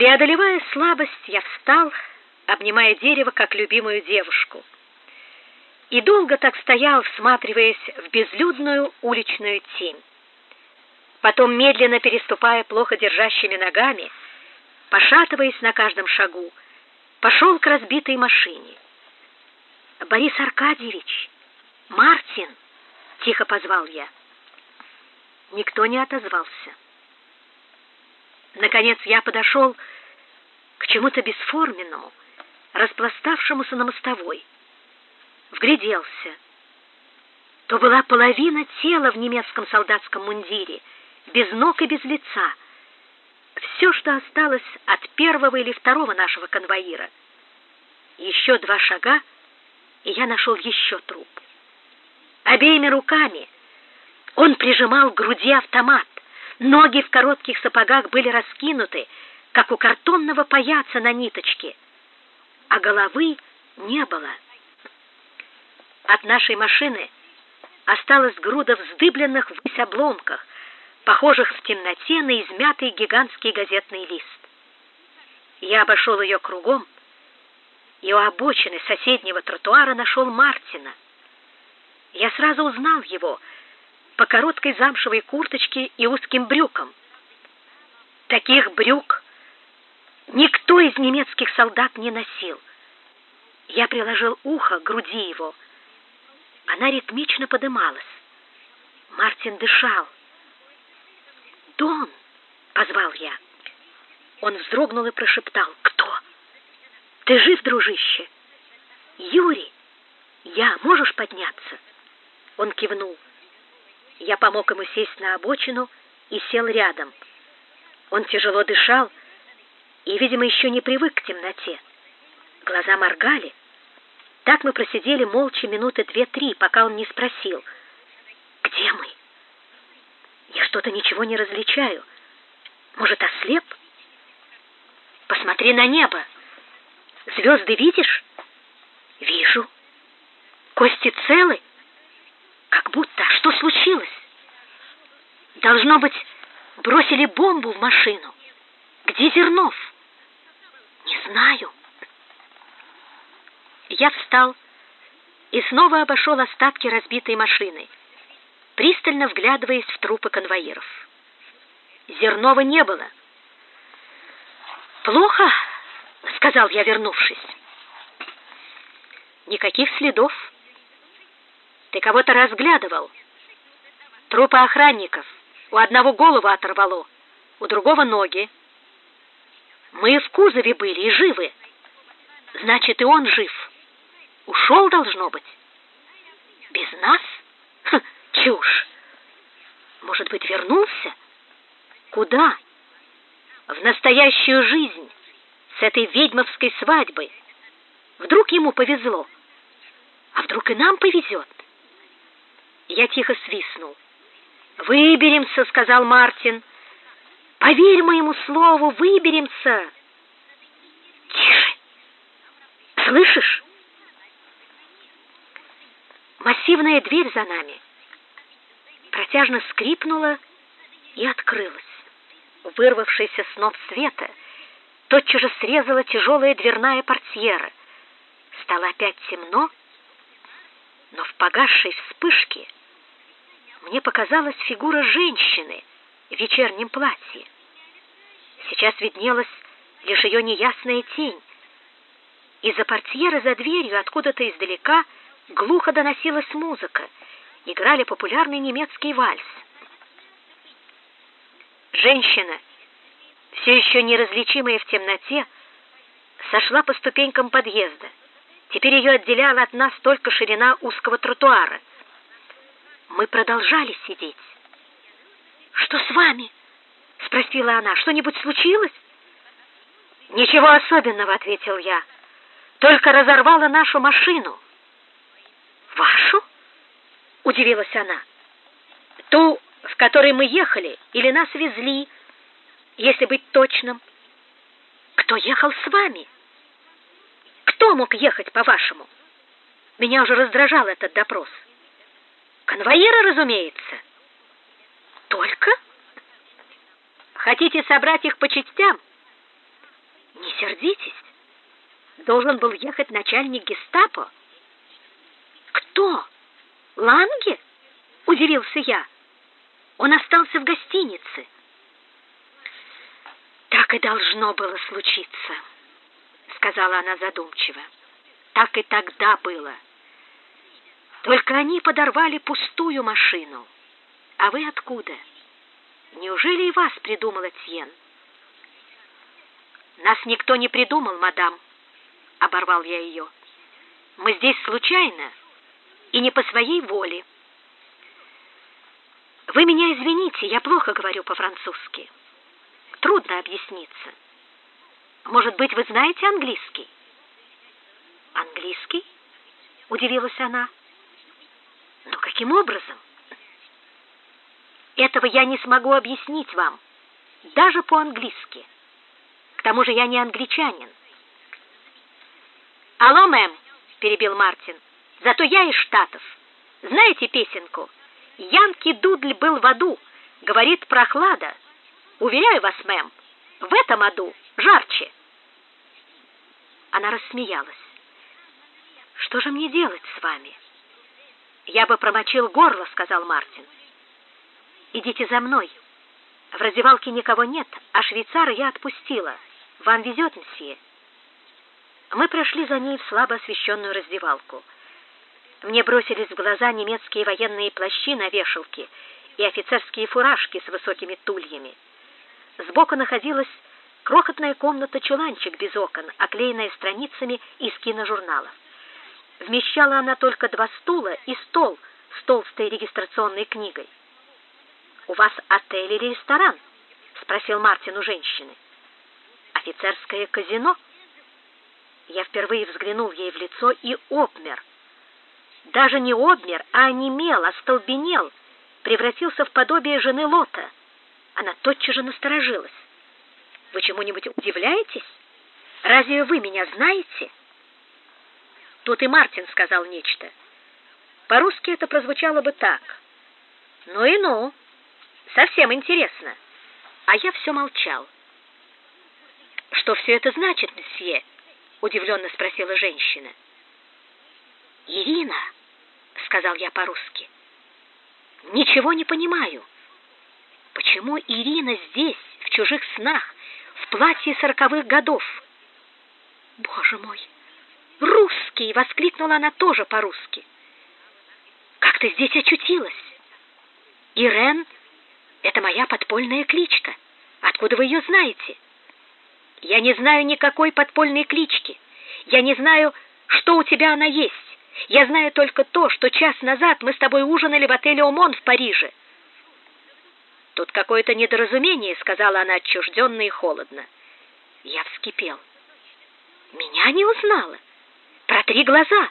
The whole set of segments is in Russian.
Преодолевая слабость, я встал, обнимая дерево, как любимую девушку. И долго так стоял, всматриваясь в безлюдную уличную тень. Потом, медленно переступая плохо держащими ногами, пошатываясь на каждом шагу, пошел к разбитой машине. «Борис Аркадьевич! Мартин!» — тихо позвал я. Никто не отозвался. Наконец я подошел к чему-то бесформенному, распластавшемуся на мостовой. Вгляделся. То была половина тела в немецком солдатском мундире, без ног и без лица. Все, что осталось от первого или второго нашего конвоира. Еще два шага, и я нашел еще труп. Обеими руками он прижимал к груди автомат. Ноги в коротких сапогах были раскинуты, как у картонного паяца на ниточке, а головы не было. От нашей машины осталась груда вздыбленных ввысь обломках, похожих в темноте на измятый гигантский газетный лист. Я обошел ее кругом, и у обочины соседнего тротуара нашел Мартина. Я сразу узнал его — по короткой замшевой курточке и узким брюкам. Таких брюк никто из немецких солдат не носил. Я приложил ухо к груди его. Она ритмично подымалась. Мартин дышал. «Дон!» — позвал я. Он вздрогнул и прошептал. «Кто? Ты жив, дружище?» «Юрий! Я, можешь подняться?» Он кивнул. Я помог ему сесть на обочину и сел рядом. Он тяжело дышал и, видимо, еще не привык к темноте. Глаза моргали. Так мы просидели молча минуты две-три, пока он не спросил, «Где мы?» «Я что-то ничего не различаю. Может, ослеп?» «Посмотри на небо. Звезды видишь?» «Вижу. Кости целы?» Как будто. Что случилось? Должно быть, бросили бомбу в машину. Где Зернов? Не знаю. Я встал и снова обошел остатки разбитой машины, пристально вглядываясь в трупы конвоиров. Зернова не было. «Плохо», — сказал я, вернувшись. «Никаких следов». Ты кого-то разглядывал. Трупы охранников. У одного голову оторвало, у другого ноги. Мы в кузове были и живы. Значит, и он жив. Ушел, должно быть. Без нас? Ха, чушь. Может быть, вернулся? Куда? В настоящую жизнь, с этой ведьмовской свадьбы. Вдруг ему повезло. А вдруг и нам повезет? Я тихо свистнул. «Выберемся», — сказал Мартин. «Поверь моему слову, выберемся». «Тише! Слышишь?» Массивная дверь за нами протяжно скрипнула и открылась. Вырвавшийся сноп света тотчас же срезала тяжелая дверная портьера. Стало опять темно, но в погасшей вспышке мне показалась фигура женщины в вечернем платье. Сейчас виднелась лишь ее неясная тень. Из-за портьеры за дверью откуда-то издалека глухо доносилась музыка. Играли популярный немецкий вальс. Женщина, все еще неразличимая в темноте, сошла по ступенькам подъезда. Теперь ее отделяла от нас только ширина узкого тротуара. Мы продолжали сидеть. «Что с вами?» — спросила она. «Что-нибудь случилось?» «Ничего особенного», — ответил я. «Только разорвала нашу машину». «Вашу?» — удивилась она. «Ту, в которой мы ехали, или нас везли, если быть точным». «Кто ехал с вами?» «Кто мог ехать, по-вашему?» Меня уже раздражал этот допрос. Конвоиры, разумеется. Только? Хотите собрать их по частям? Не сердитесь. Должен был ехать начальник гестапо. Кто? Ланге? Удивился я. Он остался в гостинице. Так и должно было случиться, сказала она задумчиво. Так и тогда было. Только они подорвали пустую машину. А вы откуда? Неужели и вас придумал Этьен? Нас никто не придумал, мадам, оборвал я ее. Мы здесь случайно и не по своей воле. Вы меня извините, я плохо говорю по-французски. Трудно объясниться. Может быть, вы знаете английский? Английский? Удивилась она. Но каким образом? Этого я не смогу объяснить вам, даже по-английски. К тому же я не англичанин. Алло, мэм, перебил Мартин. Зато я из Штатов. Знаете песенку? Янки Дудль был в аду, говорит прохлада. Уверяю вас, мэм, в этом аду жарче. Она рассмеялась. Что же мне делать с вами? Я бы промочил горло, сказал Мартин. Идите за мной. В раздевалке никого нет, а швейцара я отпустила. Вам везет, мсье. Мы прошли за ней в слабо освещенную раздевалку. Мне бросились в глаза немецкие военные плащи на вешалке и офицерские фуражки с высокими тульями. Сбоку находилась крохотная комната-чуланчик без окон, оклеенная страницами из киножурналов. Вмещала она только два стула и стол с толстой регистрационной книгой. «У вас отель или ресторан?» — спросил Мартин у женщины. «Офицерское казино?» Я впервые взглянул ей в лицо и обмер. Даже не обмер, а онемел, остолбенел, превратился в подобие жены Лота. Она тотчас же насторожилась. «Вы чему-нибудь удивляетесь? Разве вы меня знаете?» Тут и Мартин сказал нечто. По-русски это прозвучало бы так. «Ну и ну, совсем интересно». А я все молчал. «Что все это значит, месье?» — удивленно спросила женщина. «Ирина», — сказал я по-русски, — «ничего не понимаю. Почему Ирина здесь, в чужих снах, в платье сороковых годов?» «Боже мой!» «Русский!» — воскликнула она тоже по-русски. «Как ты здесь очутилась?» «Ирен — это моя подпольная кличка. Откуда вы ее знаете?» «Я не знаю никакой подпольной клички. Я не знаю, что у тебя она есть. Я знаю только то, что час назад мы с тобой ужинали в отеле «Омон» в Париже». «Тут какое-то недоразумение», — сказала она отчужденно и холодно. Я вскипел. «Меня не узнала?» Протри глаза.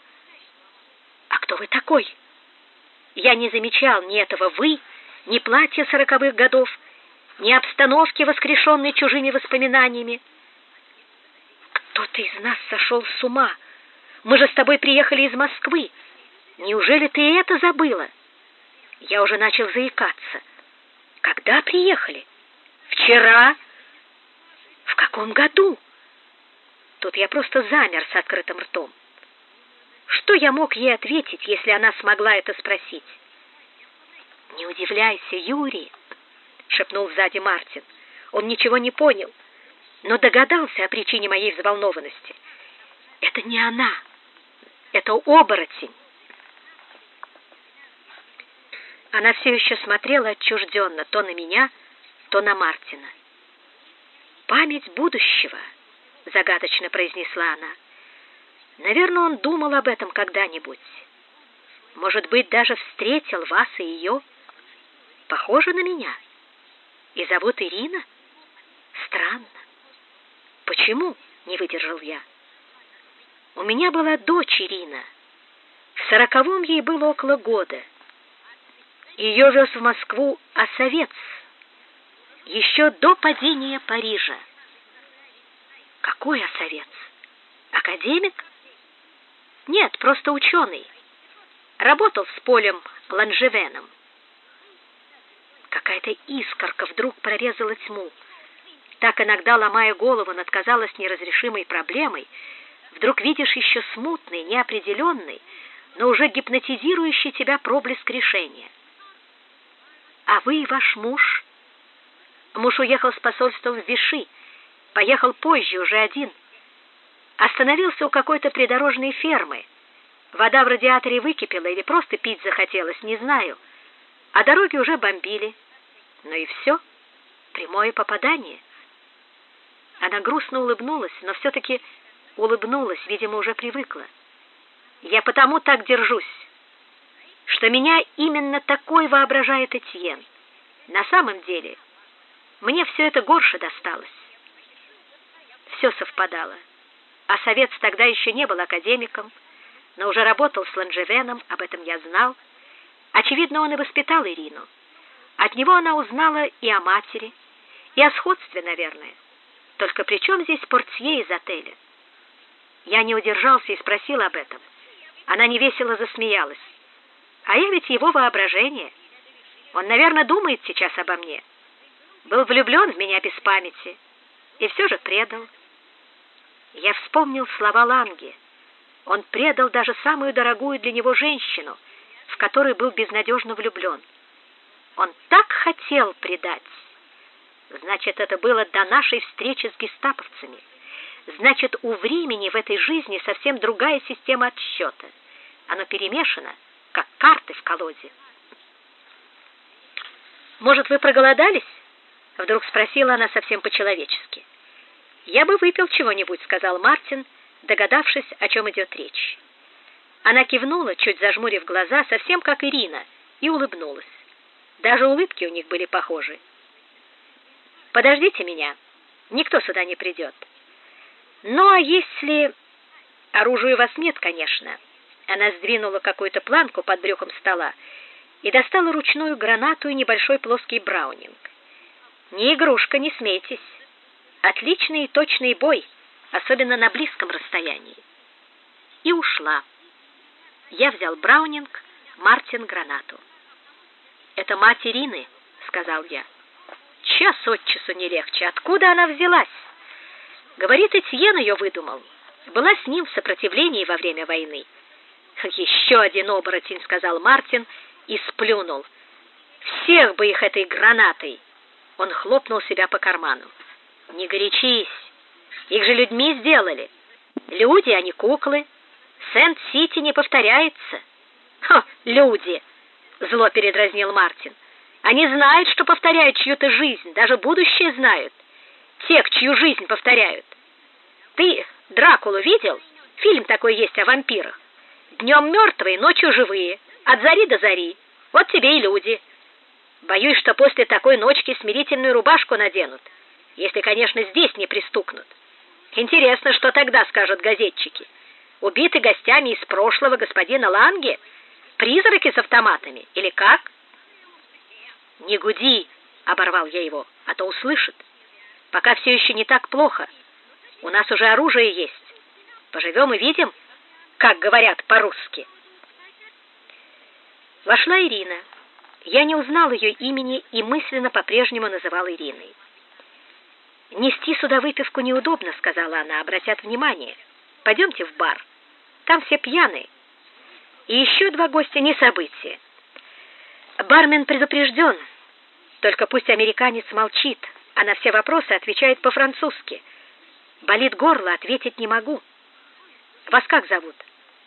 А кто вы такой? Я не замечал ни этого вы, ни платья сороковых годов, ни обстановки, воскрешенной чужими воспоминаниями. Кто-то из нас сошел с ума. Мы же с тобой приехали из Москвы. Неужели ты это забыла? Я уже начал заикаться. Когда приехали? Вчера? В каком году? Тут я просто замер с открытым ртом. Что я мог ей ответить, если она смогла это спросить? «Не удивляйся, Юрий», — шепнул сзади Мартин. Он ничего не понял, но догадался о причине моей взволнованности. «Это не она, это оборотень». Она все еще смотрела отчужденно то на меня, то на Мартина. «Память будущего», — загадочно произнесла она. Наверное, он думал об этом когда-нибудь. Может быть, даже встретил вас и ее. Похоже на меня. И зовут Ирина? Странно. Почему? Не выдержал я. У меня была дочь Ирина. В сороковом ей было около года. Ее вез в Москву Осовец. Еще до падения Парижа. Какой Осовец? Академик? Нет, просто ученый. Работал с полем Ланжевеном. Какая-то искорка вдруг прорезала тьму. Так иногда, ломая голову над казалось неразрешимой проблемой, вдруг видишь еще смутный, неопределенный, но уже гипнотизирующий тебя проблеск решения. А вы и ваш муж? Муж уехал с посольства в Виши, поехал позже, уже один. Остановился у какой-то придорожной фермы. Вода в радиаторе выкипела или просто пить захотелось, не знаю. А дороги уже бомбили. Ну и все. Прямое попадание. Она грустно улыбнулась, но все-таки улыбнулась, видимо, уже привыкла. Я потому так держусь, что меня именно такой воображает Этьен. На самом деле, мне все это горше досталось. Все совпадало. А Совет тогда еще не был академиком, но уже работал с Ланжевеном, об этом я знал. Очевидно, он и воспитал Ирину. От него она узнала и о матери, и о сходстве, наверное. Только при чем здесь портье из отеля? Я не удержался и спросил об этом. Она невесело засмеялась. А я ведь его воображение. Он, наверное, думает сейчас обо мне. Был влюблен в меня без памяти и все же предал. Я вспомнил слова Ланги. Он предал даже самую дорогую для него женщину, в которой был безнадежно влюблен. Он так хотел предать. Значит, это было до нашей встречи с гестаповцами. Значит, у времени в этой жизни совсем другая система отсчета. Оно перемешано, как карты в колоде. Может, вы проголодались? вдруг спросила она совсем по-человечески. Я бы выпил чего-нибудь, сказал Мартин, догадавшись, о чем идет речь. Она кивнула, чуть зажмурив глаза, совсем как Ирина, и улыбнулась. Даже улыбки у них были похожи. Подождите меня. Никто сюда не придет. Ну а если оружия у вас нет, конечно. Она сдвинула какую-то планку под брюхом стола и достала ручную гранату и небольшой плоский браунинг. Не игрушка, не смейтесь. Отличный и точный бой, особенно на близком расстоянии. И ушла. Я взял браунинг, Мартин гранату. Это мать Ирины, сказал я. Час от часу не легче. Откуда она взялась? Говорит, Этьен ее выдумал. Была с ним в сопротивлении во время войны. Еще один оборотень, сказал Мартин и сплюнул. Всех бы их этой гранатой. Он хлопнул себя по карману. Не горячись. Их же людьми сделали. Люди, а не куклы. Сент-Сити не повторяется. Ха, люди, зло передразнил Мартин. Они знают, что повторяют чью-то жизнь, даже будущее знают. Тех, чью жизнь повторяют. Ты Дракулу видел? Фильм такой есть о вампирах. Днем мертвые, ночью живые, от зари до зари. Вот тебе и люди. Боюсь, что после такой ночки смирительную рубашку наденут, если, конечно, здесь не пристукнут. Интересно, что тогда скажут газетчики. Убиты гостями из прошлого господина Ланге? Призраки с автоматами или как? Не гуди, оборвал я его, а то услышит. Пока все еще не так плохо. У нас уже оружие есть. Поживем и видим, как говорят по-русски. Вошла Ирина. Я не узнал ее имени и мысленно по-прежнему называл Ириной. Нести сюда выпивку неудобно, сказала она, обратят внимание. Пойдемте в бар. Там все пьяные. И еще два гостя не событие. Бармен предупрежден. Только пусть американец молчит, а на все вопросы отвечает по-французски. Болит горло, ответить не могу. Вас как зовут?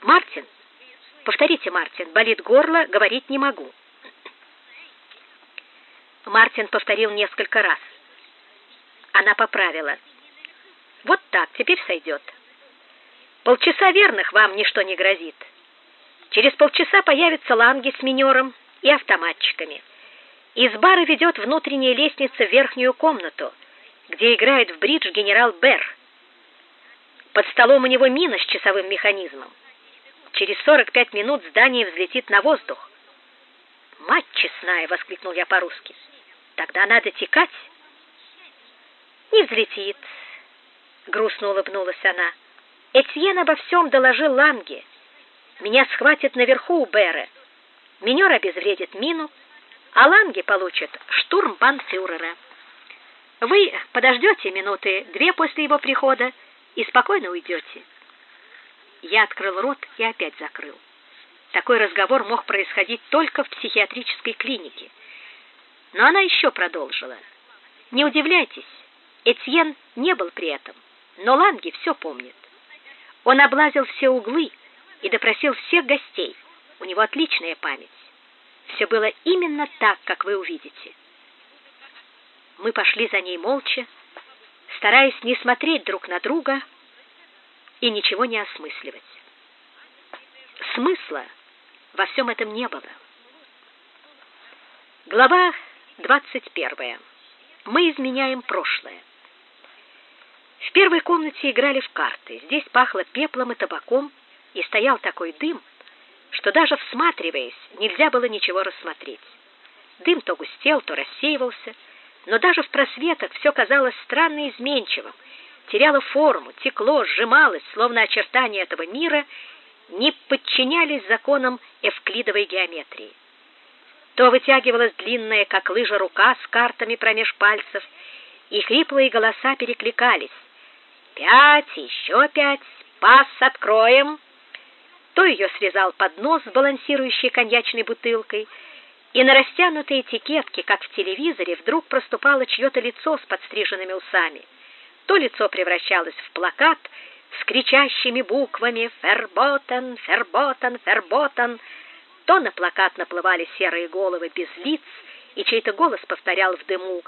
Мартин? Повторите, Мартин. Болит горло, говорить не могу. Мартин повторил несколько раз. Она поправила. Вот так, теперь сойдет. Полчаса верных вам ничто не грозит. Через полчаса появится Ланги с минером и автоматчиками. Из бара ведет внутренняя лестница в верхнюю комнату, где играет в бридж генерал Берр. Под столом у него мина с часовым механизмом. Через 45 минут здание взлетит на воздух. «Мать честная!» — воскликнул я по-русски. «Тогда надо текать». «Не взлетит», — грустно улыбнулась она. «Этьен обо всем доложил Ланге. Меня схватят наверху у Беры. Минер обезвредит мину, а Ланге получит штурмбанфюрера». Вы подождете минуты две после его прихода и спокойно уйдете. Я открыл рот и опять закрыл. Такой разговор мог происходить только в психиатрической клинике. Но она еще продолжила. Не удивляйтесь, Этьен не был при этом, но Ланги все помнит. Он облазил все углы и допросил всех гостей. У него отличная память. Все было именно так, как вы увидите. Мы пошли за ней молча, стараясь не смотреть друг на друга и ничего не осмысливать. Смысла во всем этом не было. Глава 21. Мы изменяем прошлое. В первой комнате играли в карты. Здесь пахло пеплом и табаком, и стоял такой дым, что даже всматриваясь, нельзя было ничего рассмотреть. Дым то густел, то рассеивался, но даже в просветах все казалось странно изменчивым, теряло форму, текло, сжималось, словно очертания этого мира не подчинялись законам эвклидовой геометрии. То вытягивалась длинная, как лыжа, рука с картами промеж пальцев, и хриплые голоса перекликались. «Пять, еще пять, пас откроем!» То ее срезал поднос с балансирующей коньячной бутылкой, и на растянутой этикетке, как в телевизоре, вдруг проступало чье-то лицо с подстриженными усами. То лицо превращалось в плакат с кричащими буквами «Ферботен, Ферботен, Ферботен», то на плакат наплывали серые головы без лиц, и чей-то голос повторял в дыму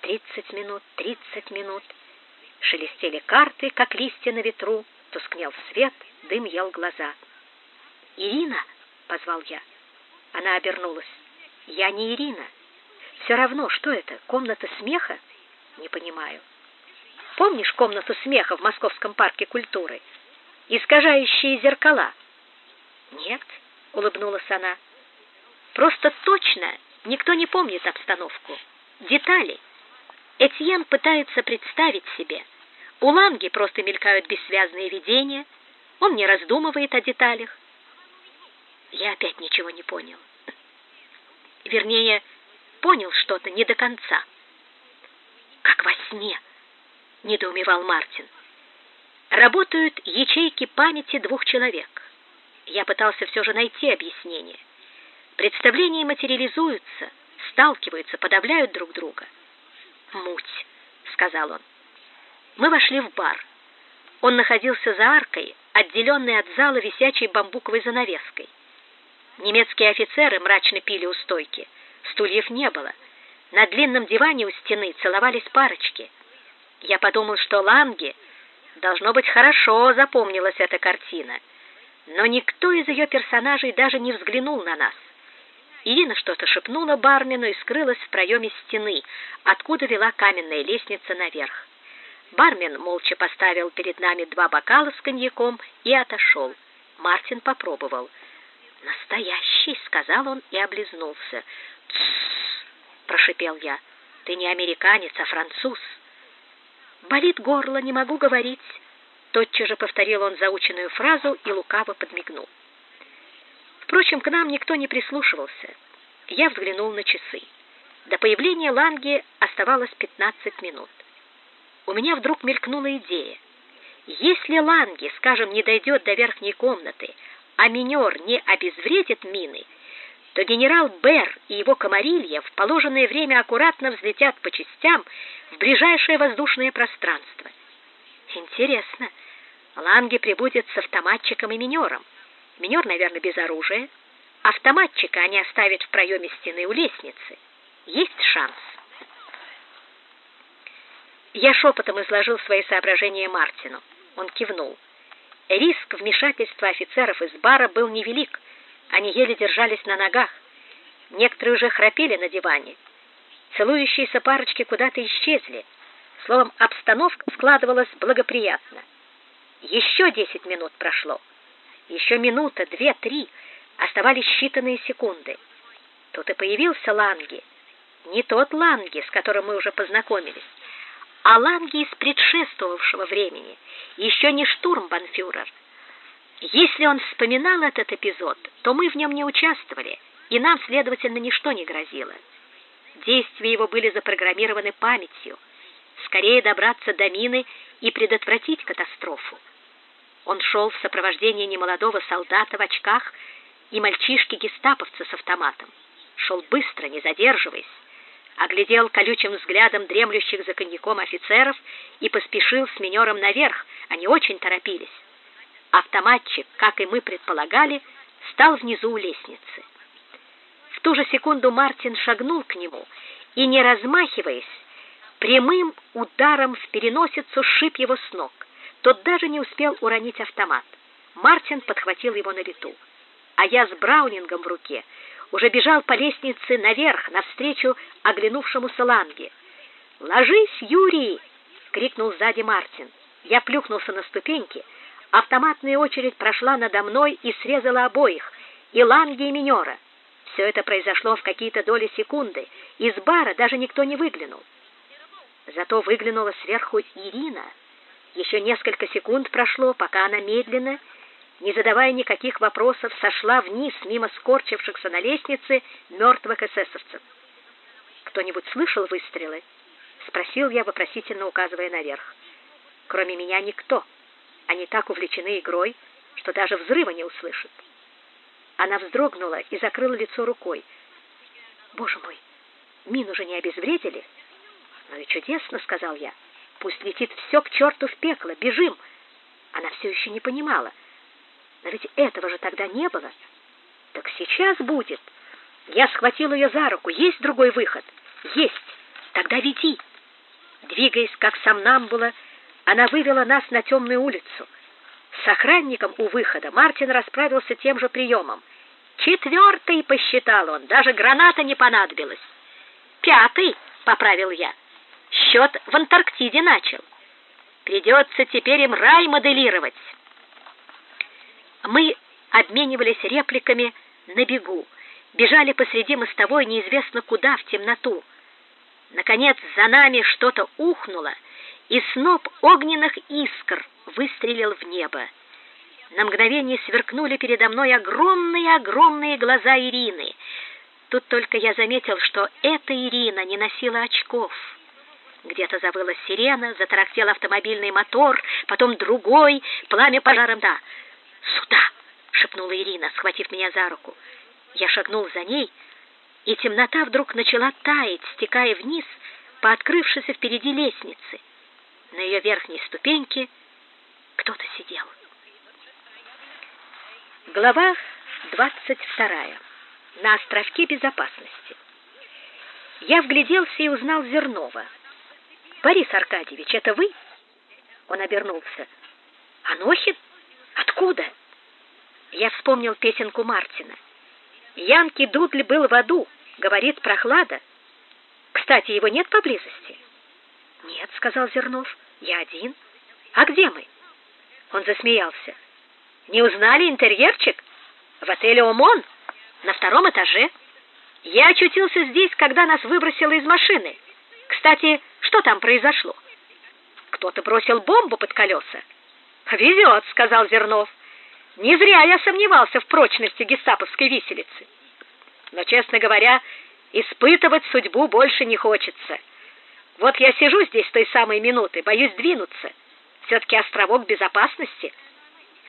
«Тридцать минут, тридцать минут». Шелестели карты, как листья на ветру, тускнел свет, дым ел глаза. «Ирина!» — позвал я. Она обернулась. «Я не Ирина. Все равно, что это, комната смеха?» «Не понимаю». «Помнишь комнату смеха в Московском парке культуры? Искажающие зеркала?» «Нет», — улыбнулась она. «Просто точно никто не помнит обстановку. Детали. Этьен пытается представить себе. У Ланги просто мелькают бессвязные видения. Он не раздумывает о деталях. Я опять ничего не понял. Вернее, понял что-то не до конца. Как во сне, недоумевал Мартин. Работают ячейки памяти двух человек. Я пытался все же найти объяснение. Представления материализуются, сталкиваются, подавляют друг друга. «Муть», — сказал он. Мы вошли в бар. Он находился за аркой, отделенной от зала висячей бамбуковой занавеской. Немецкие офицеры мрачно пили у стойки. Стульев не было. На длинном диване у стены целовались парочки. Я подумал, что Ланге должно быть хорошо запомнилась эта картина. Но никто из ее персонажей даже не взглянул на нас. Ирина что-то шепнула бармену и скрылась в проеме стены, откуда вела каменная лестница наверх. Бармен молча поставил перед нами два бокала с коньяком и отошел. Мартин попробовал — «Настоящий!» — сказал он и облизнулся. «Тссс!» — прошипел я. «Ты не американец, а француз!» «Болит горло, не могу говорить!» Тотчас же повторил он заученную фразу и лукаво подмигнул. Впрочем, к нам никто не прислушивался. Я взглянул на часы. До появления Ланги оставалось 15 минут. У меня вдруг мелькнула идея. Если Ланги, скажем, не дойдет до верхней комнаты, а минер не обезвредит мины, то генерал Бер и его комарилья в положенное время аккуратно взлетят по частям в ближайшее воздушное пространство. Интересно, Ланге прибудет с автоматчиком и минером. Минер, наверное, без оружия. Автоматчика они оставят в проеме стены у лестницы. Есть шанс. Я шепотом изложил свои соображения Мартину. Он кивнул. Риск вмешательства офицеров из бара был невелик. Они еле держались на ногах. Некоторые уже храпели на диване. Целующиеся парочки куда-то исчезли. Словом, обстановка складывалась благоприятно. Еще десять минут прошло. Еще минута, две, три. Оставались считанные секунды. Тут и появился Ланги. Не тот Ланги, с которым мы уже познакомились, а Ланги из предшествовавшего времени, еще не штурмбанфюрер. Если он вспоминал этот эпизод, то мы в нем не участвовали, и нам, следовательно, ничто не грозило. Действия его были запрограммированы памятью. скорее добраться до мины и предотвратить катастрофу. Он шел в сопровождении немолодого солдата в очках и мальчишки-гестаповца с автоматом. Шел быстро, не задерживаясь, оглядел колючим взглядом дремлющих за коньяком офицеров и поспешил с минером наверх, они очень торопились. Автоматчик, как и мы предполагали, стал внизу у лестницы. В ту же секунду Мартин шагнул к нему и, не размахиваясь, прямым ударом в переносицу сшиб его с ног. Тот даже не успел уронить автомат. Мартин подхватил его на лету, а я с браунингом в руке уже бежал по лестнице наверх навстречу оглянувшемуся Ланге. "Ложись, Юрий!" крикнул сзади Мартин. Я плюхнулся на ступеньки. Автоматная очередь прошла надо мной и срезала обоих, и Ланге, и Минера. Все это произошло в какие-то доли секунды. Из бара даже никто не выглянул. Зато выглянула сверху Ирина. Еще несколько секунд прошло, пока она медленно, не задавая никаких вопросов, сошла вниз мимо скорчившихся на лестнице мертвых эсэсовцев. Кто-нибудь слышал выстрелы? спросил я, вопросительно указывая наверх. Кроме меня никто. Они так увлечены игрой, что даже взрыва не услышат. Она вздрогнула и закрыла лицо рукой. Боже мой, мину же не обезвредили? Ну и чудесно, сказал я. Пусть летит все к черту в пекло, бежим. Она все еще не понимала. Но ведь этого же тогда не было. Так сейчас будет. Я схватил ее за руку. Есть другой выход? Есть. Тогда веди. Двигаясь как сомнамбула, она вывела нас на темную улицу. С охранником у выхода Мартин расправился тем же приемом. Четвертый, посчитал он, даже граната не понадобилась. Пятый, поправил я. Счет в Антарктиде начал. Придется теперь им рай моделировать. Мы обменивались репликами на бегу, бежали посреди мостовой неизвестно куда в темноту. Наконец за нами что-то ухнуло, и сноп огненных искр выстрелил в небо. На мгновение сверкнули передо мной огромные-огромные глаза Ирины. Тут только я заметил, что эта Ирина не носила очков. Где-то завыла сирена, затарахтел автомобильный мотор, потом другой, пламя пожаром. Да, сюда, шепнула Ирина, схватив меня за руку. Я шагнул за ней, и темнота вдруг начала таять, стекая вниз по открывшейся впереди лестнице. На ее верхней ступеньке кто-то сидел. Глава двадцать вторая. На островке безопасности. Я вгляделся и узнал Зернова. Борис Аркадьевич, это вы? Он обернулся. Анохин? Откуда? Я вспомнил песенку Мартина. Янки Дудли был в аду, говорит прохлада. Кстати, его нет поблизости. Нет, сказал Зернов. Я один. А где мы? Он засмеялся. Не узнали интерьерчик? В отеле Омон, на втором этаже. Я очутился здесь, когда нас выбросило из машины. Кстати, что там произошло? Кто-то бросил бомбу под колеса. «Везет», — сказал Зернов. Не зря я сомневался в прочности гестаповской виселицы. Но, честно говоря, испытывать судьбу больше не хочется. Вот я сижу здесь той самой минуты, боюсь двинуться. все таки островок безопасности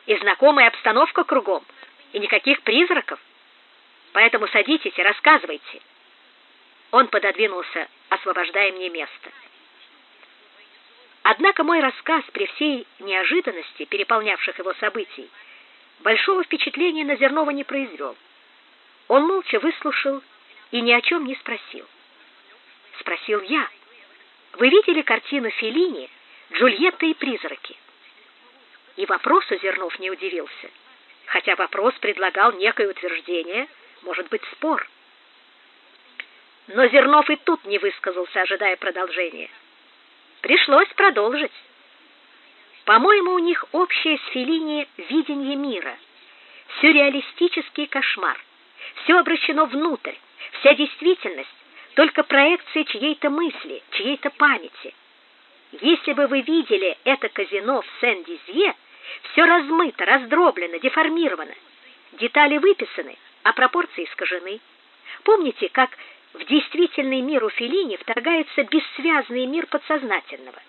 и знакомая обстановка кругом, и никаких призраков. Поэтому садитесь и рассказывайте. Он пододвинулся, освобождая мне место. Однако мой рассказ при всей неожиданности переполнявших его событий большого впечатления на Зернова не произвел. Он молча выслушал и ни о чем не спросил. Спросил я: вы видели картину Феллини Джульетта и призраки? И вопросу Зернов не удивился, хотя вопрос предлагал некое утверждение, может быть, спор. Но Зернов и тут не высказался, ожидая продолжения. Пришлось продолжить. По-моему, у них общее с Феллини видение мира, сюрреалистический кошмар. Все обращено внутрь, вся действительность только проекция чьей-то мысли, чьей-то памяти. Если бы вы видели это казино в Сен-Дизье, все размыто, раздроблено, деформировано. Детали выписаны, а пропорции искажены. Помните, как в действительный мир у Феллини вторгается бессвязный мир подсознательного.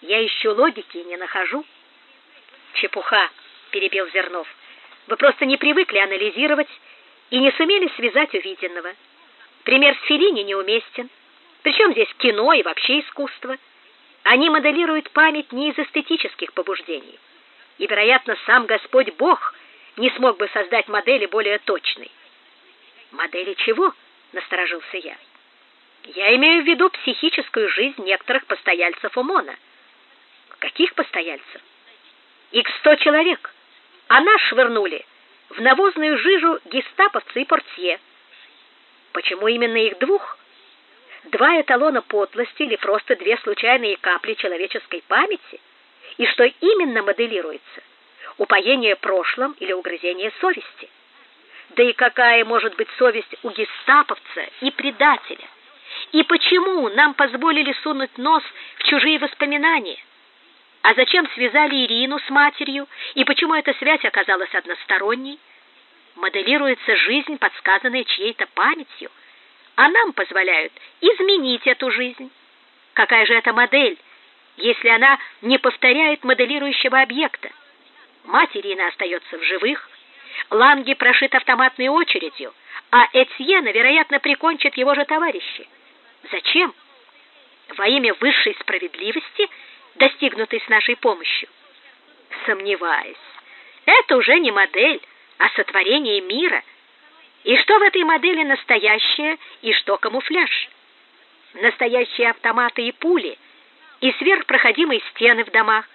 Я ищу логики и не нахожу. Чепуха, перебил Зернов. Вы просто не привыкли анализировать и не сумели связать увиденного. Пример с Феллини неуместен. Причем здесь кино и вообще искусство? Они моделируют память не из эстетических побуждений. И, вероятно, сам Господь Бог не смог бы создать модели более точной. Модели чего? Насторожился я. Я имею в виду психическую жизнь некоторых постояльцев ОМОНа. Каких постояльцев? Их сто человек. А нас швырнули в навозную жижу гестаповцы и портье. Почему именно их двух? Два эталона подлости или просто две случайные капли человеческой памяти? И что именно моделируется? Упоение прошлым или угрызение совести? Да и какая может быть совесть у гестаповца и предателя? И почему нам позволили сунуть нос в чужие воспоминания? А зачем связали Ирину с матерью? И почему эта связь оказалась односторонней? Моделируется жизнь, подсказанная чьей-то памятью, а нам позволяют изменить эту жизнь. Какая же это модель, если она не повторяет моделирующего объекта? Мать Ирины остается в живых, Ланги прошит автоматной очередью, а Этьена, вероятно, прикончит его же товарищи. Зачем? Во имя высшей справедливости, достигнутой с нашей помощью? Сомневаюсь. Это уже не модель, а сотворение мира. И что в этой модели настоящее и что камуфляж? Настоящие автоматы и пули, и сверхпроходимые стены в домах,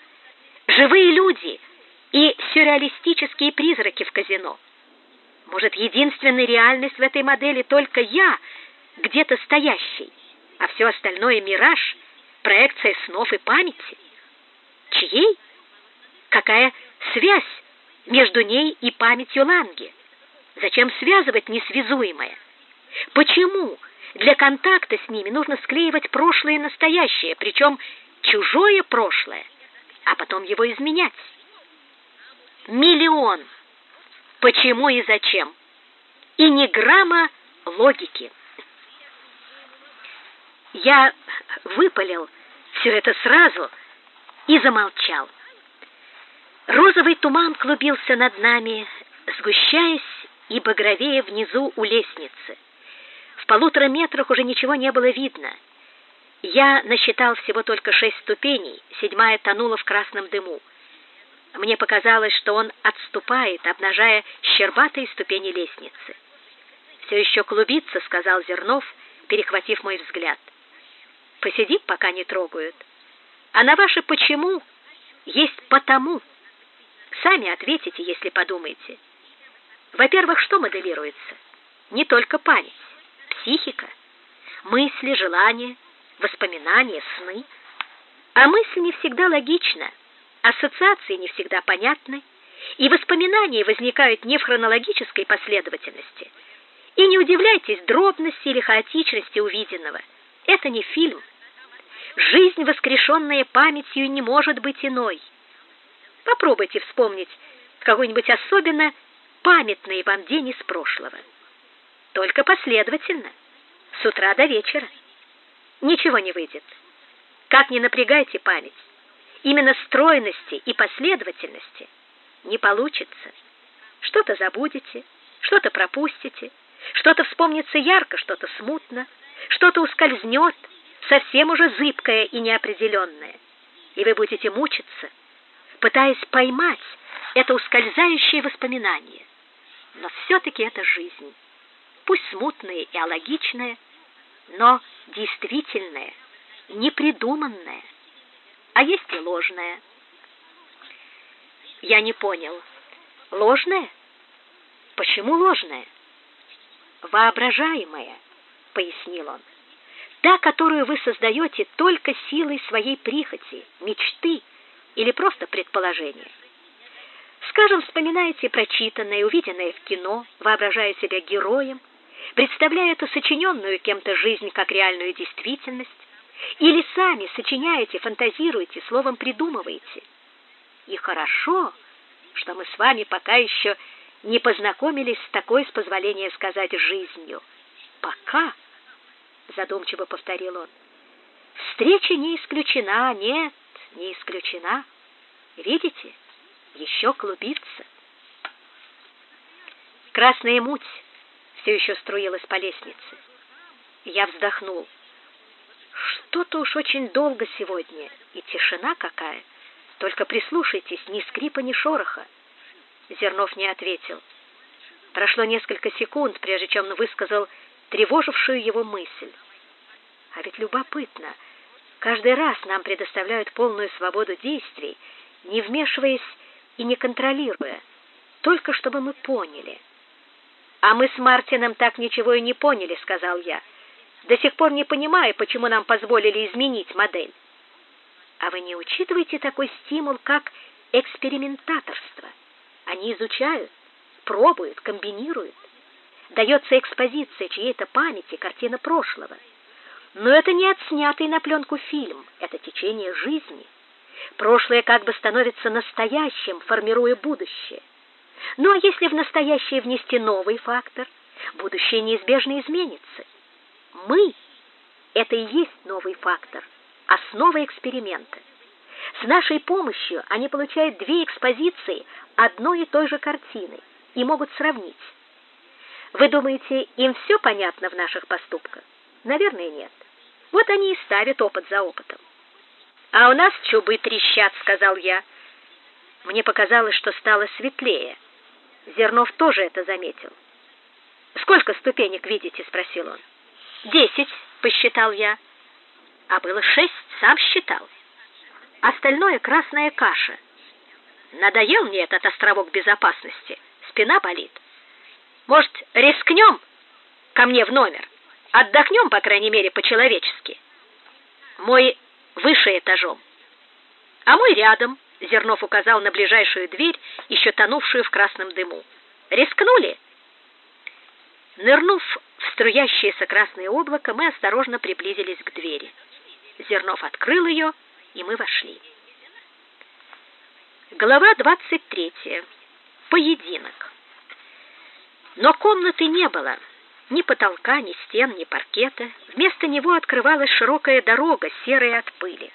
живые люди — и сюрреалистические призраки в казино. Может, единственная реальность в этой модели только я, где-то стоящий, а все остальное мираж, проекция снов и памяти? Чьей? Какая связь между ней и памятью Ланги? Зачем связывать несвязуемое? Почему для контакта с ними нужно склеивать прошлое и настоящее, причем чужое прошлое, а потом его изменять? Миллион. Почему и зачем? И ни грамма логики. Я выпалил все это сразу и замолчал. Розовый туман клубился над нами, сгущаясь и багровее внизу у лестницы. В полутора метрах уже ничего не было видно. Я насчитал всего только шесть ступеней, седьмая тонула в красном дыму. Мне показалось, что он отступает, обнажая щербатые ступени лестницы. «Все еще клубится», — сказал Зернов, перехватив мой взгляд. «Посидит, пока не трогают. А на ваше «почему» есть «потому». Сами ответите, если подумаете. Во-первых, что моделируется? Не только память, психика, мысли, желания, воспоминания, сны. А мысль не всегда логична, ассоциации не всегда понятны, и воспоминания возникают не в хронологической последовательности. И не удивляйтесь дробности или хаотичности увиденного. Это не фильм. Жизнь, воскрешенная памятью, не может быть иной. Попробуйте вспомнить какой-нибудь особенно памятный вам день из прошлого. Только последовательно, с утра до вечера. Ничего не выйдет. Как не напрягайте память, именно стройности и последовательности не получится. Что-то забудете, что-то пропустите, что-то вспомнится ярко, что-то смутно, что-то ускользнет, совсем уже зыбкое и неопределенное. И вы будете мучиться, пытаясь поймать это ускользающее воспоминание. Но все-таки это жизнь, пусть смутная и алогичная, но действительная, непридуманная а есть и ложное. Я не понял. Ложное? Почему ложное? Воображаемое, пояснил он. Та, которую вы создаете только силой своей прихоти, мечты или просто предположения. Скажем, вспоминаете прочитанное, увиденное в кино, воображая себя героем, представляя эту сочиненную кем-то жизнь как реальную действительность, или сами сочиняете, фантазируете, словом придумываете. И хорошо, что мы с вами пока еще не познакомились с такой, с позволения сказать, жизнью. Пока. задумчиво повторил он. Встреча не исключена, нет, не исключена. Видите, еще клубится. Красная муть все еще струилась по лестнице. Я вздохнул. Что-то уж очень долго сегодня, и тишина какая. Только прислушайтесь, ни скрипа, ни шороха. Зернов не ответил. Прошло несколько секунд, прежде чем он высказал тревожившую его мысль. А ведь любопытно. Каждый раз нам предоставляют полную свободу действий, не вмешиваясь и не контролируя, только чтобы мы поняли. А мы с Мартином так ничего и не поняли, сказал я. До сих пор не понимаю, почему нам позволили изменить модель. А вы не учитываете такой стимул, как экспериментаторство? Они изучают, пробуют, комбинируют. Дается экспозиция чьей-то памяти, картина прошлого. Но это не отснятый на пленку фильм, это течение жизни. Прошлое как бы становится настоящим, формируя будущее. Ну а если в настоящее внести новый фактор, будущее неизбежно изменится. Мы это и есть новый фактор, основа эксперимента. С нашей помощью они получают две экспозиции одной и той же картины и могут сравнить. Вы думаете, им все понятно в наших поступках? Наверное, нет. Вот они и ставят опыт за опытом. А у нас чубы трещат, сказал я. Мне показалось, что стало светлее. Зернов тоже это заметил. Сколько ступенек видите, спросил он. Десять, посчитал я. А было шесть, сам считал. Остальное красная каша. Надоел мне этот островок безопасности. Спина болит. Может, рискнем ко мне в номер? Отдохнем, по крайней мере, по-человечески. Мой выше этажом. А мой рядом, Зернов указал на ближайшую дверь, еще тонувшую в красном дыму. Рискнули? Нырнув в струящееся красное облако, мы осторожно приблизились к двери. Зернов открыл ее, и мы вошли. Глава 23. Поединок. Но комнаты не было. Ни потолка, ни стен, ни паркета. Вместо него открывалась широкая дорога, серая от пыли.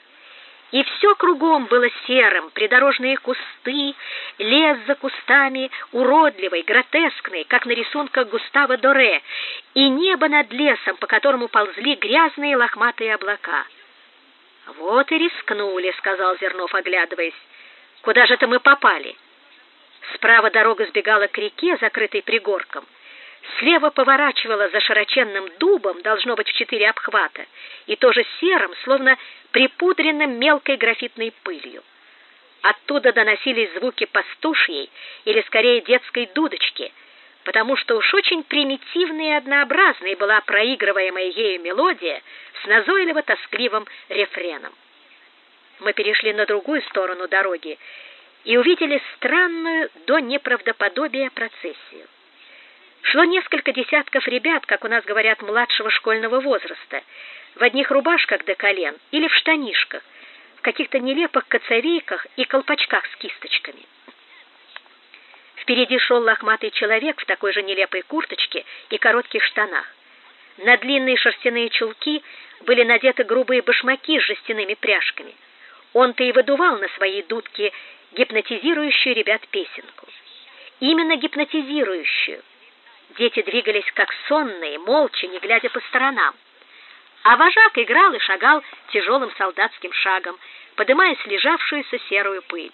И все кругом было серым: придорожные кусты, лес за кустами, уродливый, гротескный, как на рисунках Густава Доре, и небо над лесом, по которому ползли грязные лохматые облака. Вот и рискнули, сказал Зернов, оглядываясь. Куда же это мы попали? Справа дорога сбегала к реке, закрытой пригорком. Слева поворачивала за широченным дубом, должно быть в четыре обхвата, и тоже серым, словно припудренным мелкой графитной пылью. Оттуда доносились звуки пастушьей или скорее детской дудочки, потому что уж очень примитивной и однообразной была проигрываемая ею мелодия с назойливо-тоскливым рефреном. Мы перешли на другую сторону дороги и увидели странную до неправдоподобия процессию. Шло несколько десятков ребят, как у нас говорят, младшего школьного возраста, в одних рубашках до колен или в штанишках, в каких-то нелепых коцовейках и колпачках с кисточками. Впереди шел лохматый человек в такой же нелепой курточке и коротких штанах. На длинные шерстяные чулки были надеты грубые башмаки с жестяными пряжками. Он-то и выдувал на своей дудке гипнотизирующую ребят песенку. Именно гипнотизирующую. Дети двигались как сонные, молча, не глядя по сторонам. А вожак играл и шагал тяжелым солдатским шагом, поднимая слежавшуюся серую пыль.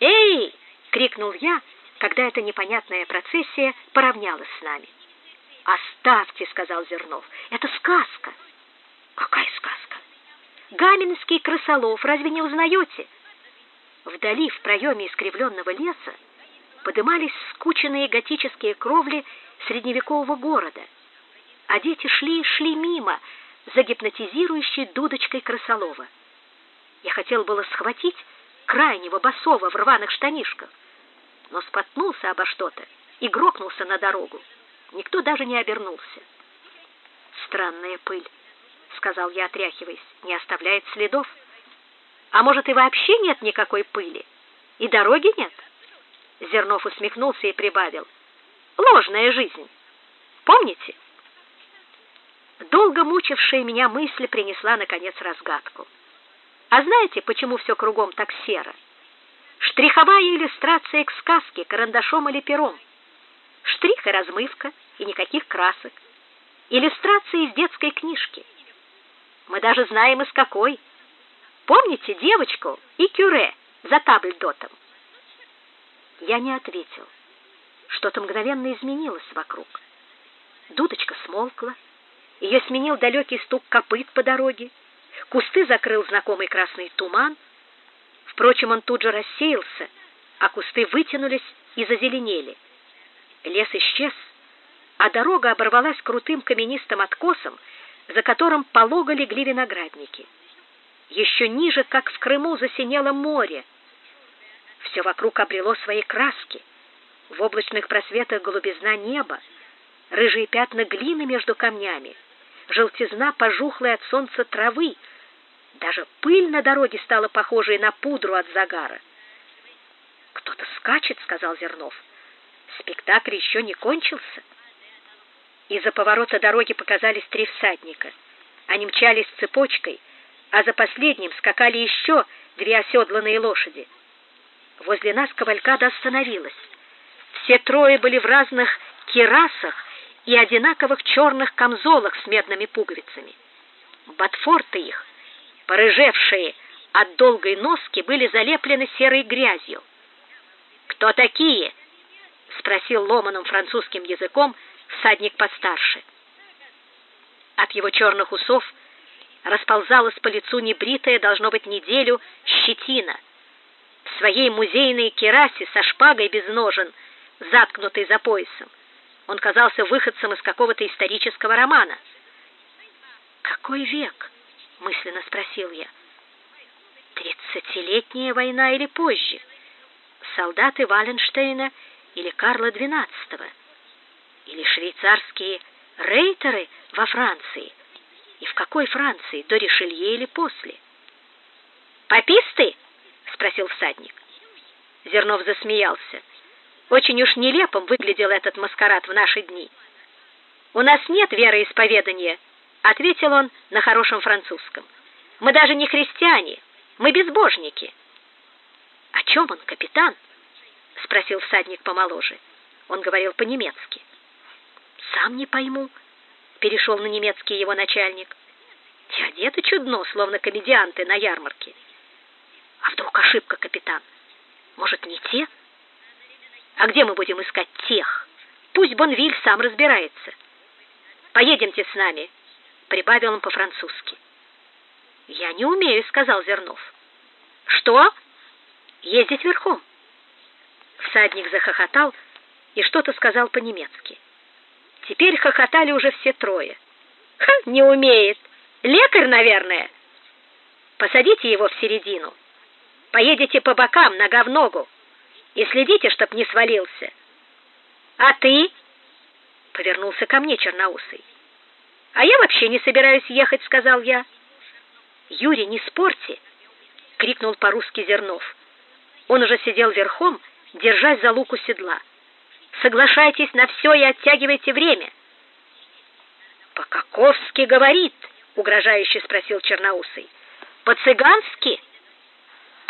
"Эй!" крикнул я, когда эта непонятная процессия поравнялась с нами. "Оставьте", сказал Зернов. "Это сказка". "Какая сказка?" "Гаменский крысолов, разве не узнаете?» Вдали в проеме искривленного леса подымались скученные готические кровли средневекового города, а дети шли и шли мимо, загипнотизирующей дудочкой крысолова. Я хотел было схватить крайнего босого в рваных штанишках, но споткнулся обо что-то и грохнулся на дорогу. Никто даже не обернулся. Странная пыль, сказал я, отряхиваясь, не оставляет следов. А может и вообще нет никакой пыли? И дороги нет? Зернов усмехнулся и прибавил: ложная жизнь. Помните? долго мучившая меня мысль принесла наконец разгадку. А знаете, почему все кругом так серо? Штриховая иллюстрация к сказке карандашом или пером. Штрих и размывка, и никаких красок. Иллюстрация из детской книжки. Мы даже знаем из какой. Помните девочку и кюре за табльдотом? Я не ответил. Что-то мгновенно изменилось вокруг. Дудочка смолкла, ее сменил далекий стук копыт по дороге. Кусты закрыл знакомый красный туман. Впрочем, он тут же рассеялся, а кусты вытянулись и зазеленели. Лес исчез, а дорога оборвалась крутым каменистым откосом, за которым полого легли виноградники. Еще ниже, как в Крыму, засинело море. Все вокруг обрело свои краски. В облачных просветах голубизна неба, рыжие пятна глины между камнями — желтизна пожухлой от солнца травы. Даже пыль на дороге стала похожей на пудру от загара. «Кто-то скачет», — сказал Зернов. «Спектакль еще не кончился». Из-за поворота дороги показались три всадника. Они мчались цепочкой, а за последним скакали еще две оседланные лошади. Возле нас кавалькада остановилась. Все трое были в разных кирасах и одинаковых черных камзолах с медными пуговицами. Ботфорты их, порыжевшие от долгой носки, были залеплены серой грязью. «Кто такие?» — спросил ломаным французским языком всадник постарше. От его черных усов расползалась по лицу небритая, должно быть, неделю, щетина. Своей музейной керасе со шпагой без ножен, заткнутой за поясом, он казался выходцем из какого-то исторического романа. «Какой век?» — мысленно спросил я. «Тридцатилетняя война или позже? Солдаты Валенштейна или Карла XII? Или швейцарские рейтеры во Франции? И в какой Франции, до Ришелье или после?» «Пописты?» — спросил всадник. Зернов засмеялся. Очень уж нелепым выглядел этот маскарад в наши дни. «У нас нет вероисповедания», — ответил он на хорошем французском. «Мы даже не христиане, мы безбожники». «О чем он, капитан?» — спросил всадник помоложе. Он говорил по-немецки. «Сам не пойму», — перешел на немецкий его начальник. «Те одеты чудно, словно комедианты на ярмарке». «А вдруг ошибка, капитан? Может, не те?» А где мы будем искать тех? Пусть Бонвиль сам разбирается. Поедемте с нами, прибавил он по-французски. Я не умею, сказал Зернов. Что? Ездить верхом? Всадник захохотал и что-то сказал по-немецки. Теперь хохотали уже все трое. Ха, не умеет. Лекарь, наверное. Посадите его в середину. Поедете по бокам, нога в ногу и следите, чтоб не свалился. А ты? Повернулся ко мне черноусый. А я вообще не собираюсь ехать, сказал я. Юрий, не спорьте, крикнул по-русски Зернов. Он уже сидел верхом, держась за луку седла. Соглашайтесь на все и оттягивайте время. По-каковски говорит, угрожающе спросил черноусый. По-цыгански?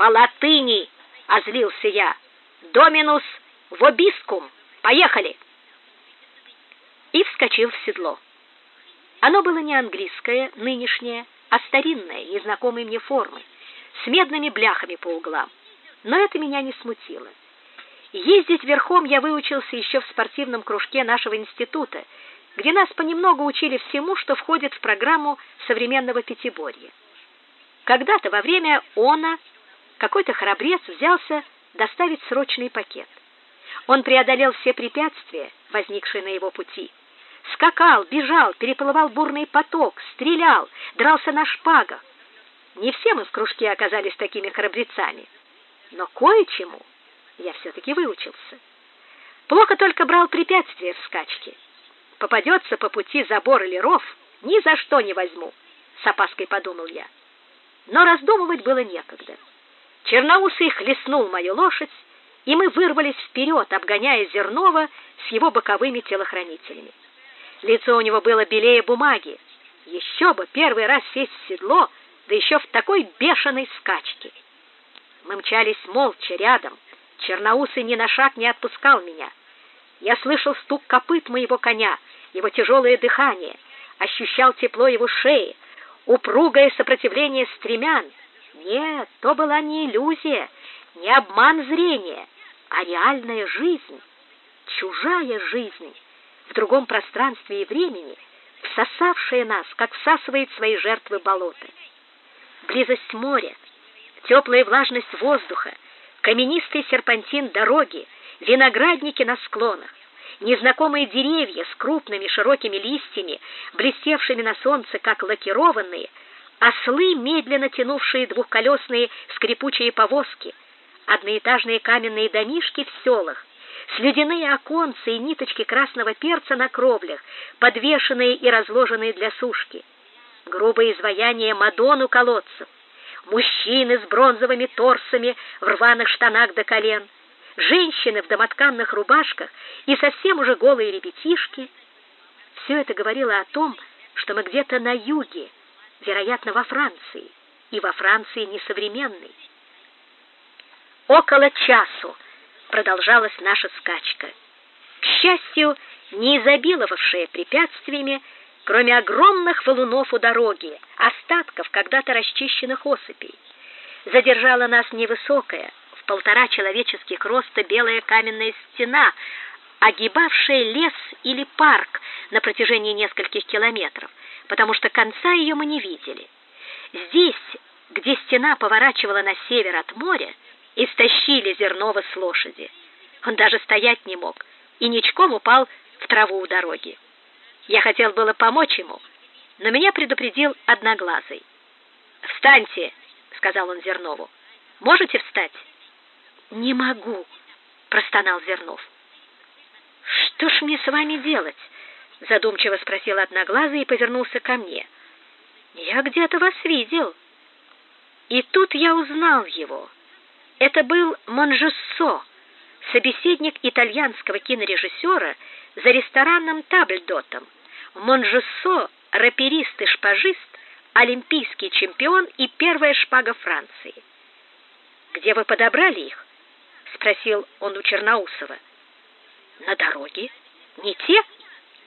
По латыни, озлился я. Доминус вобискум. Поехали!» И вскочил в седло. Оно было не английское, нынешнее, а старинное, незнакомой мне формы, с медными бляхами по углам. Но это меня не смутило. Ездить верхом я выучился еще в спортивном кружке нашего института, где нас понемногу учили всему, что входит в программу современного пятиборья. Когда-то во время она какой-то храбрец взялся доставить срочный пакет. Он преодолел все препятствия, возникшие на его пути. Скакал, бежал, переплывал бурный поток, стрелял, дрался на шпагах. Не все мы в кружке оказались такими храбрецами, но кое-чему я все-таки выучился. Плохо только брал препятствия в скачке. Попадется по пути забор или ров, ни за что не возьму, с опаской подумал я. Но раздумывать было некогда. Черноусый хлестнул мою лошадь, и мы вырвались вперед, обгоняя Зернова с его боковыми телохранителями. Лицо у него было белее бумаги, Еще бы первый раз сесть в седло, да еще в такой бешеной скачке. Мы мчались молча рядом. Черноусый ни на шаг не отпускал меня. Я слышал стук копыт моего коня, его тяжелое дыхание, ощущал тепло его шеи, упругое сопротивление стремян. Нет, то была не иллюзия, не обман зрения, а реальная жизнь, чужая жизнь в другом пространстве и времени, всосавшая нас, как всасывает свои жертвы болота. Близость моря, теплая влажность воздуха, каменистый серпантин дороги, виноградники на склонах, незнакомые деревья с крупными широкими листьями, блестевшими на солнце, как лакированные, ослы, медленно тянувшие двухколесные скрипучие повозки, одноэтажные каменные домишки в селах, слюдяные оконцы и ниточки красного перца на кровлях, подвешенные и разложенные для сушки, грубое изваяние Мадон у колодцев, мужчины с бронзовыми торсами в рваных штанах до колен, женщины в домотканных рубашках и совсем уже голые ребятишки. Все это говорило о том, что мы где-то на юге, вероятно, во Франции, и во Франции несовременной. Около часу продолжалась наша скачка. К счастью, не изобиловавшая препятствиями, кроме огромных валунов у дороги, остатков когда-то расчищенных осыпей. Задержала нас невысокая, в полтора человеческих роста белая каменная стена, огибавшая лес или парк на протяжении нескольких километров, потому что конца ее мы не видели. Здесь, где стена поворачивала на север от моря, истощили Зернова с лошади. Он даже стоять не мог и ничком упал в траву у дороги. Я хотел было помочь ему, но меня предупредил Одноглазый. "Встаньте", сказал он Зернову. "Можете встать?" "Не могу", простонал Зернов. "Что ж мне с вами делать?" Задумчиво спросил Одноглазый и повернулся ко мне. "Я где-то вас видел". И тут я узнал его. Это был Монжессо, собеседник итальянского кинорежиссера за ресторанным Табльдотом. Монжессо — раперист и шпажист, олимпийский чемпион и первая шпага Франции. «Где вы подобрали их?» — спросил он у Черноусова. «На дороге. Не те?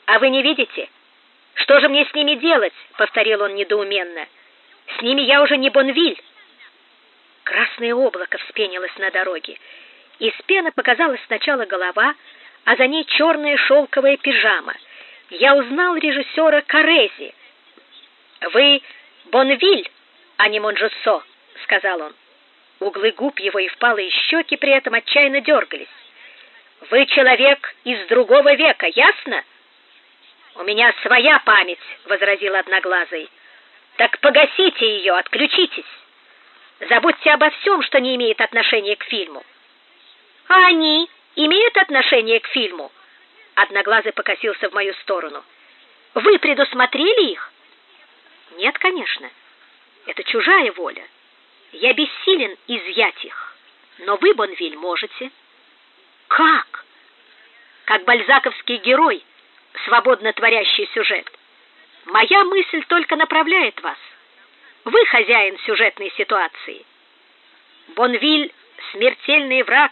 А вы не видите? Что же мне с ними делать?» — повторил он недоуменно. «С ними я уже не Бонвиль». Красное облако вспенилось на дороге. Из пены показалась сначала голова, а за ней черная шелковая пижама. Я узнал режиссера Карези. «Вы Бонвиль, а не Монжессо», — сказал он. Углы губ его и впалые щеки при этом отчаянно дергались. «Вы человек из другого века, ясно?» «У меня своя память», — возразил Одноглазый. «Так погасите ее, отключитесь». Забудьте обо всем, что не имеет отношения к фильму. А они имеют отношение к фильму? Одноглазый покосился в мою сторону. Вы предусмотрели их? Нет, конечно. Это чужая воля. Я бессилен изъять их. Но вы, Бонвиль, можете. Как? Как бальзаковский герой, свободно творящий сюжет. Моя мысль только направляет вас. Вы хозяин сюжетной ситуации. Бонвиль смертельный враг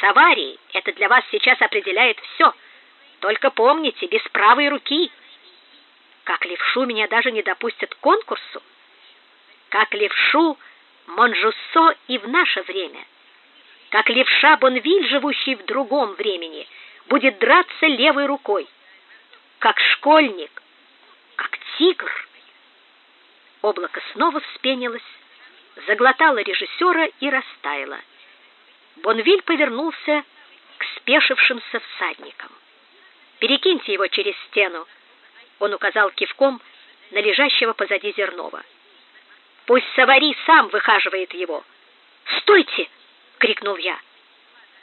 Саварии. Это для вас сейчас определяет все. Только помните, без правой руки. Как левшу меня даже не допустят к конкурсу. Как левшу Монжуссо и в наше время. Как левша Бонвиль, живущий в другом времени, будет драться левой рукой. Как школьник, как тигр. Облако снова вспенилось, заглотало режиссера и растаяло. Бонвиль повернулся к спешившимся всадникам. «Перекиньте его через стену», — он указал кивком на лежащего позади Зернова. «Пусть Савари сам выхаживает его». «Стойте!» — крикнул я.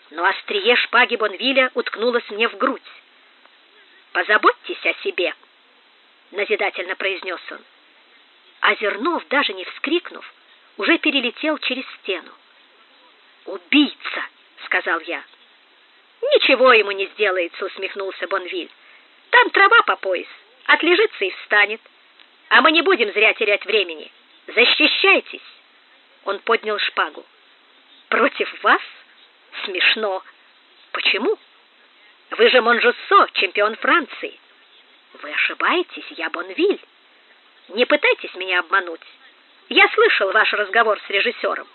Но острие шпаги Бонвиля уткнулось мне в грудь. «Позаботьтесь о себе», — назидательно произнес он а Зернов, даже не вскрикнув, уже перелетел через стену. «Убийца!» — сказал я. «Ничего ему не сделается», — усмехнулся Бонвиль. «Там трава по пояс, отлежится и встанет. А мы не будем зря терять времени. Защищайтесь!» Он поднял шпагу. «Против вас? Смешно. Почему? Вы же Монжуссо, чемпион Франции. Вы ошибаетесь, я Бонвиль. Не пытайтесь меня обмануть. Я слышал ваш разговор с режиссером».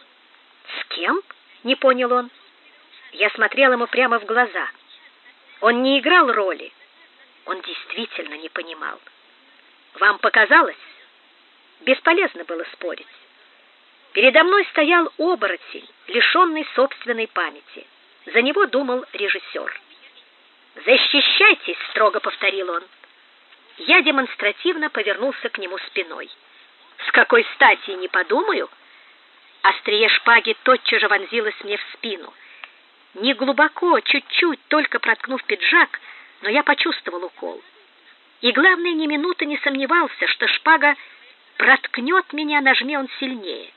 «С кем?» — не понял он. Я смотрел ему прямо в глаза. Он не играл роли. Он действительно не понимал. Вам показалось? Бесполезно было спорить. Передо мной стоял оборотень, лишенный собственной памяти. За него думал режиссер. «Защищайтесь!» — строго повторил он. Я демонстративно повернулся к нему спиной. «С какой стати, не подумаю?» Острие шпаги тотчас же вонзилось мне в спину. Не глубоко, чуть-чуть, только проткнув пиджак, но я почувствовал укол. И главное, ни минуты не сомневался, что шпага проткнет меня, нажме он сильнее.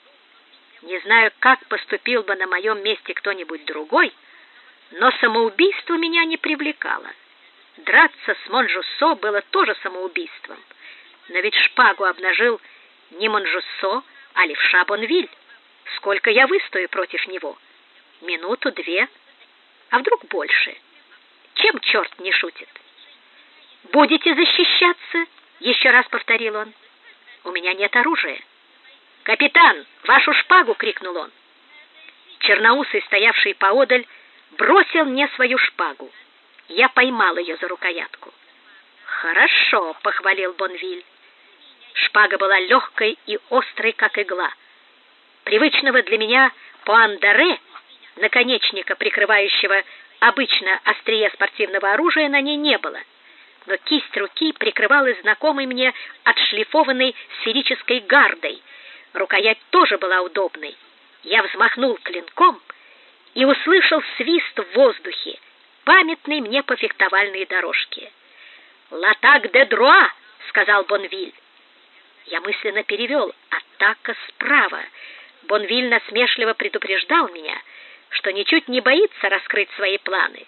Не знаю, как поступил бы на моем месте кто-нибудь другой, но самоубийство меня не привлекало. Драться с Монжуссо было тоже самоубийством. Но ведь шпагу обнажил не Монжуссо, а левша Бонвиль. Сколько я выстою против него? Минуту-две, а вдруг больше? Чем черт не шутит? «Будете защищаться?» — еще раз повторил он. «У меня нет оружия». «Капитан, вашу шпагу!» — крикнул он. Черноусый, стоявший поодаль, бросил мне свою шпагу. Я поймал ее за рукоятку. «Хорошо», — похвалил Бонвиль. Шпага была легкой и острой, как игла. Привычного для меня пуандаре, наконечника, прикрывающего обычно острие спортивного оружия, на ней не было но кисть руки прикрывалась знакомой мне отшлифованной сферической гардой. Рукоять тоже была удобной. Я взмахнул клинком и услышал свист в воздухе, памятный мне по фехтовальной дорожке. «Латак де дроа!» — сказал Бонвиль. Я мысленно перевел «атака справа». Бонвиль насмешливо предупреждал меня, что ничуть не боится раскрыть свои планы.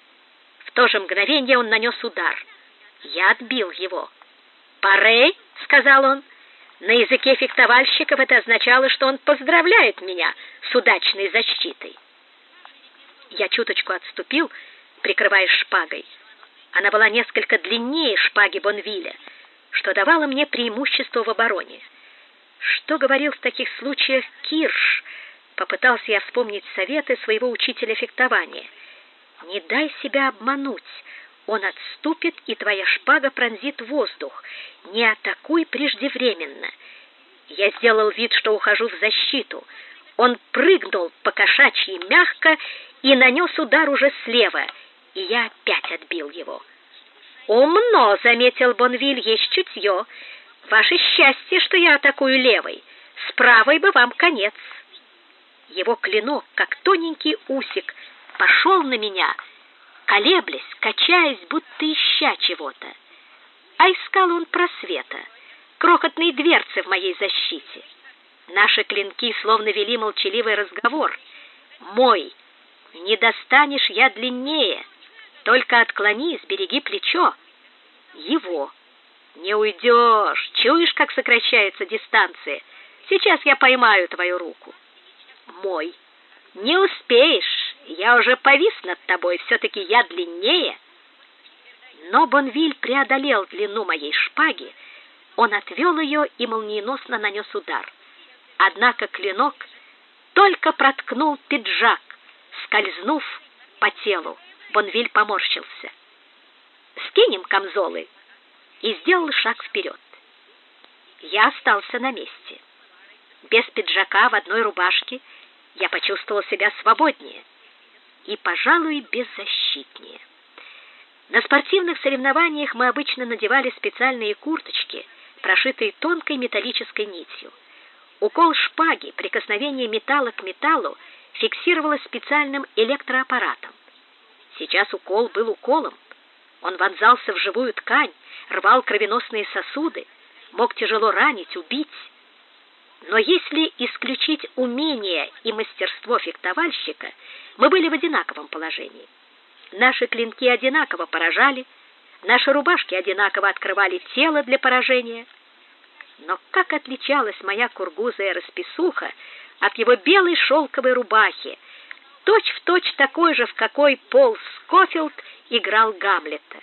В то же мгновение он нанес удар — я отбил его. «Парей», — сказал он, — на языке фехтовальщиков это означало, что он поздравляет меня с удачной защитой. Я чуточку отступил, прикрываясь шпагой. Она была несколько длиннее шпаги Бонвиля, что давало мне преимущество в обороне. Что говорил в таких случаях Кирш? Попытался я вспомнить советы своего учителя фехтования. Не дай себя обмануть. Он отступит, и твоя шпага пронзит воздух. Не атакуй преждевременно. Я сделал вид, что ухожу в защиту. Он прыгнул по кошачьи мягко и нанес удар уже слева, и я опять отбил его. «Умно», — заметил Бонвиль, — «есть чутье. Ваше счастье, что я атакую левой. С правой бы вам конец». Его клинок, как тоненький усик, пошел на меня — колеблясь, качаясь, будто ища чего-то. А искал он просвета, крохотные дверцы в моей защите. Наши клинки словно вели молчаливый разговор. «Мой! Не достанешь я длиннее! Только отклонись, береги плечо!» «Его!» «Не уйдешь! Чуешь, как сокращается дистанция? Сейчас я поймаю твою руку!» «Мой!» «Не успеешь!» Я уже повис над тобой, все-таки я длиннее. Но Бонвиль преодолел длину моей шпаги, он отвел ее и молниеносно нанес удар. Однако клинок только проткнул пиджак, скользнув по телу. Бонвиль поморщился. «Скинем камзолы!» и сделал шаг вперед. Я остался на месте. Без пиджака в одной рубашке я почувствовал себя свободнее и, пожалуй, беззащитнее. На спортивных соревнованиях мы обычно надевали специальные курточки, прошитые тонкой металлической нитью. Укол шпаги, прикосновение металла к металлу фиксировалось специальным электроаппаратом. Сейчас укол был уколом. Он вонзался в живую ткань, рвал кровеносные сосуды, мог тяжело ранить, убить. Но если исключить умение и мастерство фехтовальщика, мы были в одинаковом положении. Наши клинки одинаково поражали, наши рубашки одинаково открывали тело для поражения. Но как отличалась моя кургузая расписуха от его белой шелковой рубахи, точь-в-точь точь такой же, в какой Пол Скофилд играл Гамлета.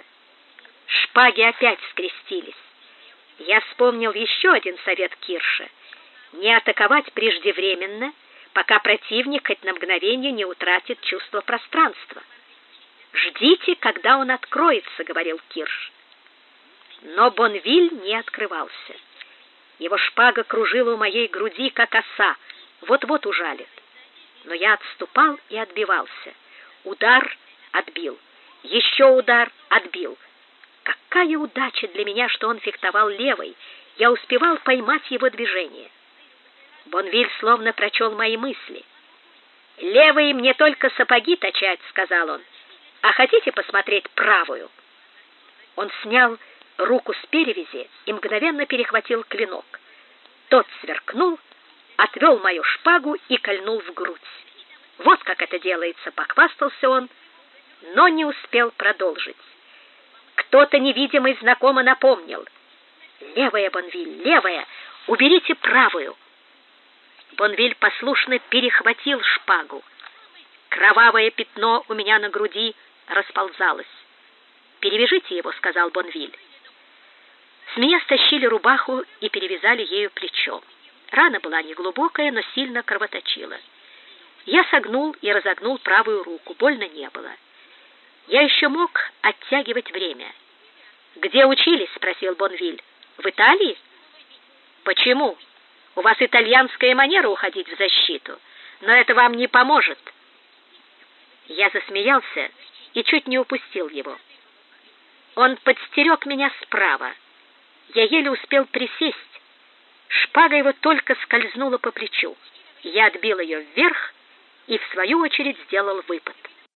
Шпаги опять скрестились. Я вспомнил еще один совет Кирша — не атаковать преждевременно, пока противник хоть на мгновение не утратит чувство пространства. «Ждите, когда он откроется», — говорил Кирш. Но Бонвиль не открывался. Его шпага кружила у моей груди, как оса, вот-вот ужалит. Но я отступал и отбивался. Удар отбил. Еще удар отбил. Какая удача для меня, что он фехтовал левой. Я успевал поймать его движение. Бонвиль словно прочел мои мысли. «Левые мне только сапоги точать», — сказал он. «А хотите посмотреть правую?» Он снял руку с перевязи и мгновенно перехватил клинок. Тот сверкнул, отвел мою шпагу и кольнул в грудь. Вот как это делается, похвастался он, но не успел продолжить. Кто-то невидимый знакомо напомнил. «Левая, Бонвиль, левая! Уберите правую!» Бонвиль послушно перехватил шпагу. Кровавое пятно у меня на груди расползалось. «Перевяжите его», — сказал Бонвиль. Меня стащили рубаху и перевязали ею плечо. Рана была неглубокая, но сильно кровоточила. Я согнул и разогнул правую руку, больно не было. Я еще мог оттягивать время. «Где учились?» — спросил Бонвиль. «В Италии?» «Почему? У вас итальянская манера уходить в защиту, но это вам не поможет». Я засмеялся и чуть не упустил его. Он подстерег меня справа. Я еле успел присесть. Шпага его только скользнула по плечу. Я отбил ее вверх и, в свою очередь, сделал выпад.